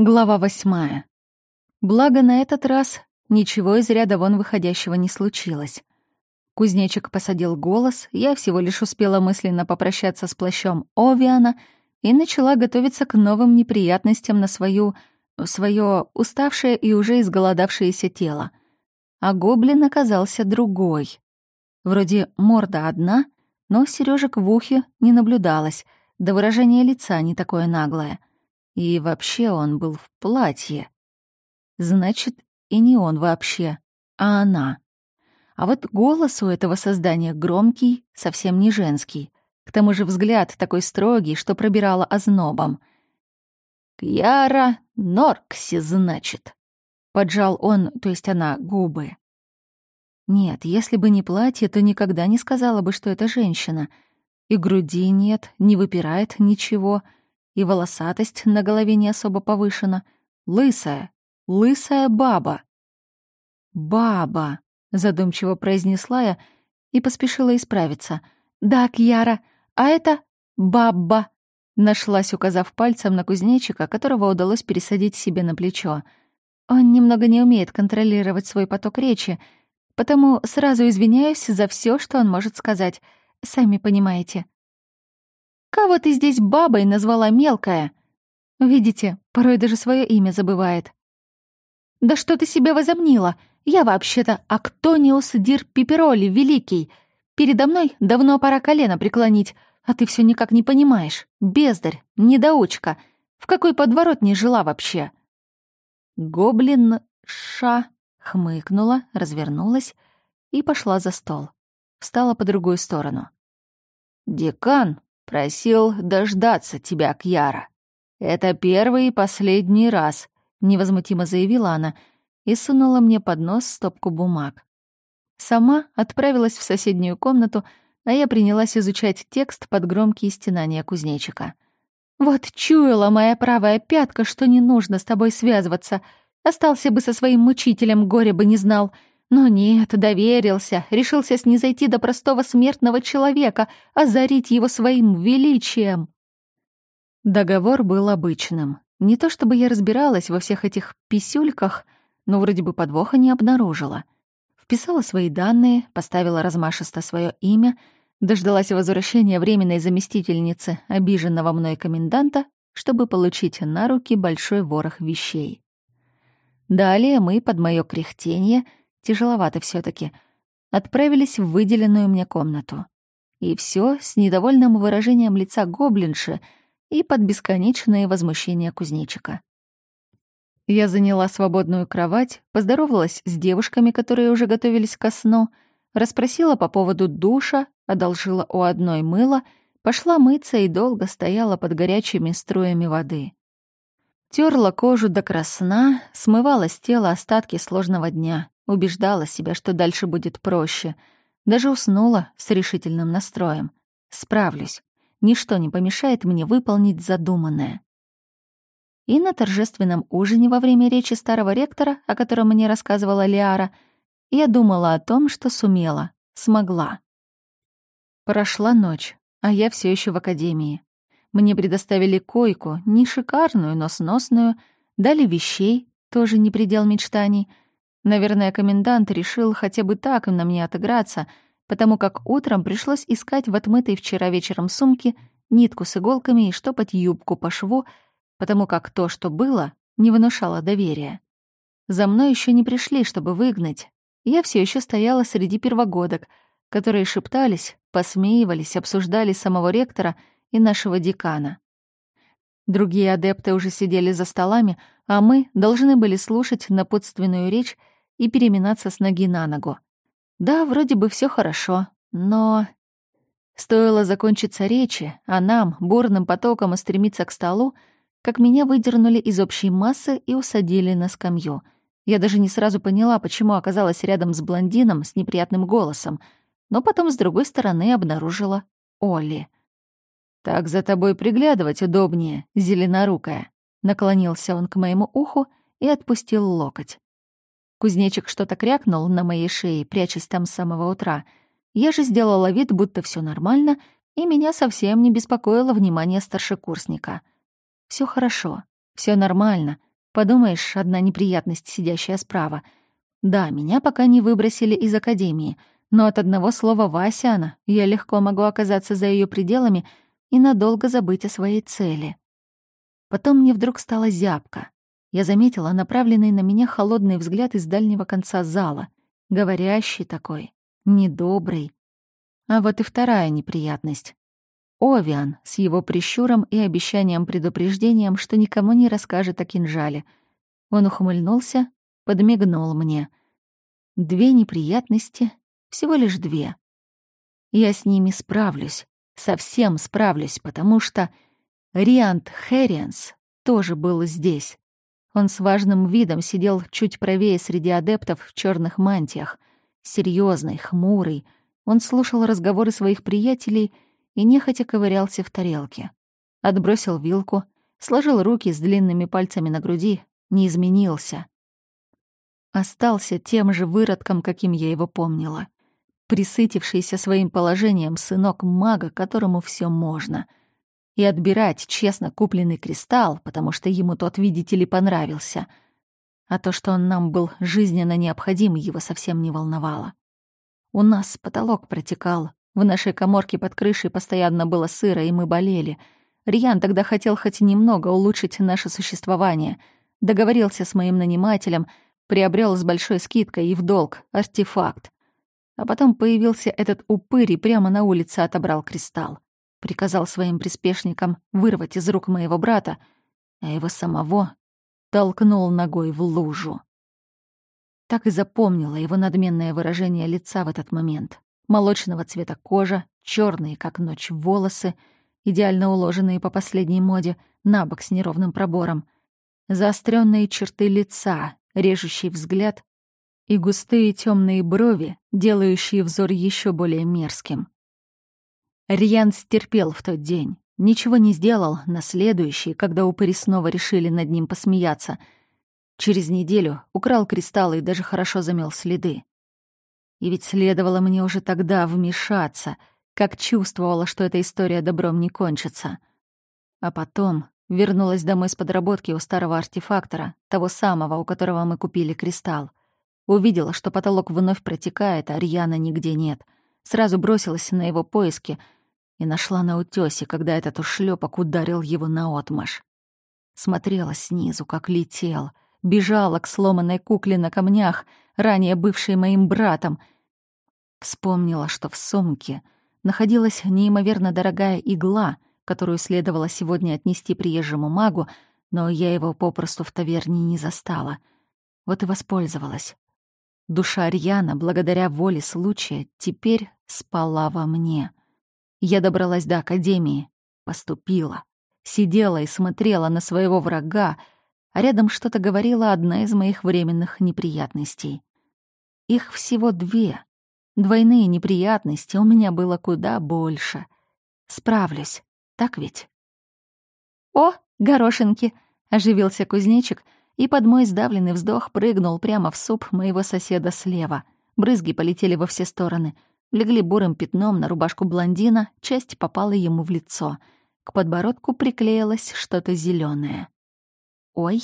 Глава восьмая. Благо, на этот раз ничего из ряда вон выходящего не случилось. Кузнечик посадил голос, я всего лишь успела мысленно попрощаться с плащом Овиана и начала готовиться к новым неприятностям на свою... свое уставшее и уже изголодавшееся тело. А гоблин оказался другой. Вроде морда одна, но сережек в ухе не наблюдалось, да выражение лица не такое наглое — и вообще он был в платье. Значит, и не он вообще, а она. А вот голос у этого создания громкий, совсем не женский. К тому же взгляд такой строгий, что пробирало ознобом. «Кьяра Норкси, значит», — поджал он, то есть она, губы. Нет, если бы не платье, то никогда не сказала бы, что это женщина. И груди нет, не выпирает ничего — и волосатость на голове не особо повышена. Лысая, лысая баба. «Баба», — задумчиво произнесла я и поспешила исправиться. «Да, Кьяра, а это бабба», — нашлась, указав пальцем на кузнечика, которого удалось пересадить себе на плечо. Он немного не умеет контролировать свой поток речи, потому сразу извиняюсь за все, что он может сказать. Сами понимаете. Кого ты здесь бабой назвала мелкая? Видите, порой даже свое имя забывает. Да что ты себе возомнила? Я вообще-то Актониус Дир Пипероли Великий. Передо мной давно пора колено преклонить, а ты все никак не понимаешь. Бездарь, недоучка. В какой подворот не жила вообще? Гоблин Ша хмыкнула, развернулась и пошла за стол. Встала по другую сторону. «Декан Просил дождаться тебя, Кьяра. Это первый и последний раз, невозмутимо заявила она и сунула мне под нос стопку бумаг. Сама отправилась в соседнюю комнату, а я принялась изучать текст под громкие стенания кузнечика. «Вот чуяла моя правая пятка, что не нужно с тобой связываться. Остался бы со своим мучителем, горе бы не знал. Но нет, доверился, решился снизойти до простого смертного человека, озарить его своим величием. Договор был обычным. Не то чтобы я разбиралась во всех этих писюльках, но вроде бы подвоха не обнаружила. Вписала свои данные, поставила размашисто свое имя, дождалась возвращения временной заместительницы обиженного мной коменданта, чтобы получить на руки большой ворох вещей. Далее мы под моё кряхтение — тяжеловато все таки отправились в выделенную мне комнату. И все с недовольным выражением лица гоблинши и под бесконечное возмущение кузнечика. Я заняла свободную кровать, поздоровалась с девушками, которые уже готовились ко сну, расспросила по поводу душа, одолжила у одной мыло, пошла мыться и долго стояла под горячими струями воды. Терла кожу до красна, смывала с тела остатки сложного дня. Убеждала себя, что дальше будет проще. Даже уснула с решительным настроем. Справлюсь. Ничто не помешает мне выполнить задуманное. И на торжественном ужине во время речи старого ректора, о котором мне рассказывала Лиара, я думала о том, что сумела, смогла. Прошла ночь, а я все еще в академии. Мне предоставили койку, не шикарную, но сносную, дали вещей, тоже не предел мечтаний — Наверное, комендант решил хотя бы так на мне отыграться, потому как утром пришлось искать в отмытой вчера вечером сумке нитку с иголками и штопать юбку по шву, потому как то, что было, не внушало доверия. За мной еще не пришли, чтобы выгнать. Я все еще стояла среди первогодок, которые шептались, посмеивались, обсуждали самого ректора и нашего декана. Другие адепты уже сидели за столами, а мы должны были слушать напутственную речь и переминаться с ноги на ногу. Да, вроде бы все хорошо, но... Стоило закончиться речи, а нам, бурным потоком, устремиться к столу, как меня выдернули из общей массы и усадили на скамью. Я даже не сразу поняла, почему оказалась рядом с блондином с неприятным голосом, но потом с другой стороны обнаружила Олли. «Так за тобой приглядывать удобнее, зеленорукая», — наклонился он к моему уху и отпустил локоть. Кузнечик что-то крякнул на моей шее, прячась там с самого утра. Я же сделала вид, будто все нормально, и меня совсем не беспокоило внимание старшекурсника. Все хорошо, все нормально, Подумаешь, одна неприятность, сидящая справа. Да, меня пока не выбросили из академии, но от одного слова Васяна я легко могу оказаться за ее пределами и надолго забыть о своей цели. Потом мне вдруг стало зябко. Я заметила направленный на меня холодный взгляд из дальнего конца зала, говорящий такой, недобрый. А вот и вторая неприятность. Овиан с его прищуром и обещанием-предупреждением, что никому не расскажет о кинжале. Он ухмыльнулся, подмигнул мне. Две неприятности, всего лишь две. Я с ними справлюсь, совсем справлюсь, потому что Риант Херрианс тоже был здесь. Он с важным видом сидел чуть правее среди адептов в черных мантиях. Серьезный, хмурый. Он слушал разговоры своих приятелей — и нехотя ковырялся в тарелке. Отбросил вилку, сложил руки с длинными пальцами на груди, не изменился. Остался тем же выродком, каким я его помнила. Присытившийся своим положением сынок мага, которому все можно. И отбирать честно купленный кристалл, потому что ему тот, видите ли, понравился. А то, что он нам был жизненно необходим, его совсем не волновало. У нас потолок протекал, в нашей коморке под крышей постоянно было сыро, и мы болели. Риан тогда хотел хоть немного улучшить наше существование. Договорился с моим нанимателем, приобрел с большой скидкой и в долг артефакт. А потом появился этот упырь и прямо на улице отобрал кристалл. Приказал своим приспешникам вырвать из рук моего брата, а его самого толкнул ногой в лужу. Так и запомнила его надменное выражение лица в этот момент молочного цвета кожа, черные, как ночь, волосы, идеально уложенные по последней моде, на бок с неровным пробором, заостренные черты лица, режущий взгляд и густые темные брови, делающие взор еще более мерзким. Рьян стерпел в тот день, ничего не сделал на следующий, когда упыри снова решили над ним посмеяться. Через неделю украл кристаллы и даже хорошо замел следы. И ведь следовало мне уже тогда вмешаться, как чувствовала, что эта история добром не кончится. А потом вернулась домой с подработки у старого артефактора, того самого, у которого мы купили кристалл. Увидела, что потолок вновь протекает, а Рьяна нигде нет. Сразу бросилась на его поиски и нашла на утёсе, когда этот ушлепок ударил его наотмашь. Смотрела снизу, как летел, бежала к сломанной кукле на камнях — ранее бывшей моим братом. Вспомнила, что в сумке находилась неимоверно дорогая игла, которую следовало сегодня отнести приезжему магу, но я его попросту в таверне не застала. Вот и воспользовалась. Душа Арьяна, благодаря воле случая, теперь спала во мне. Я добралась до Академии, поступила, сидела и смотрела на своего врага, а рядом что-то говорила одна из моих временных неприятностей. Их всего две. Двойные неприятности у меня было куда больше. Справлюсь, так ведь? «О, горошинки!» — оживился кузнечик, и под мой сдавленный вздох прыгнул прямо в суп моего соседа слева. Брызги полетели во все стороны. Легли бурым пятном на рубашку блондина, часть попала ему в лицо. К подбородку приклеилось что-то зеленое. «Ой!»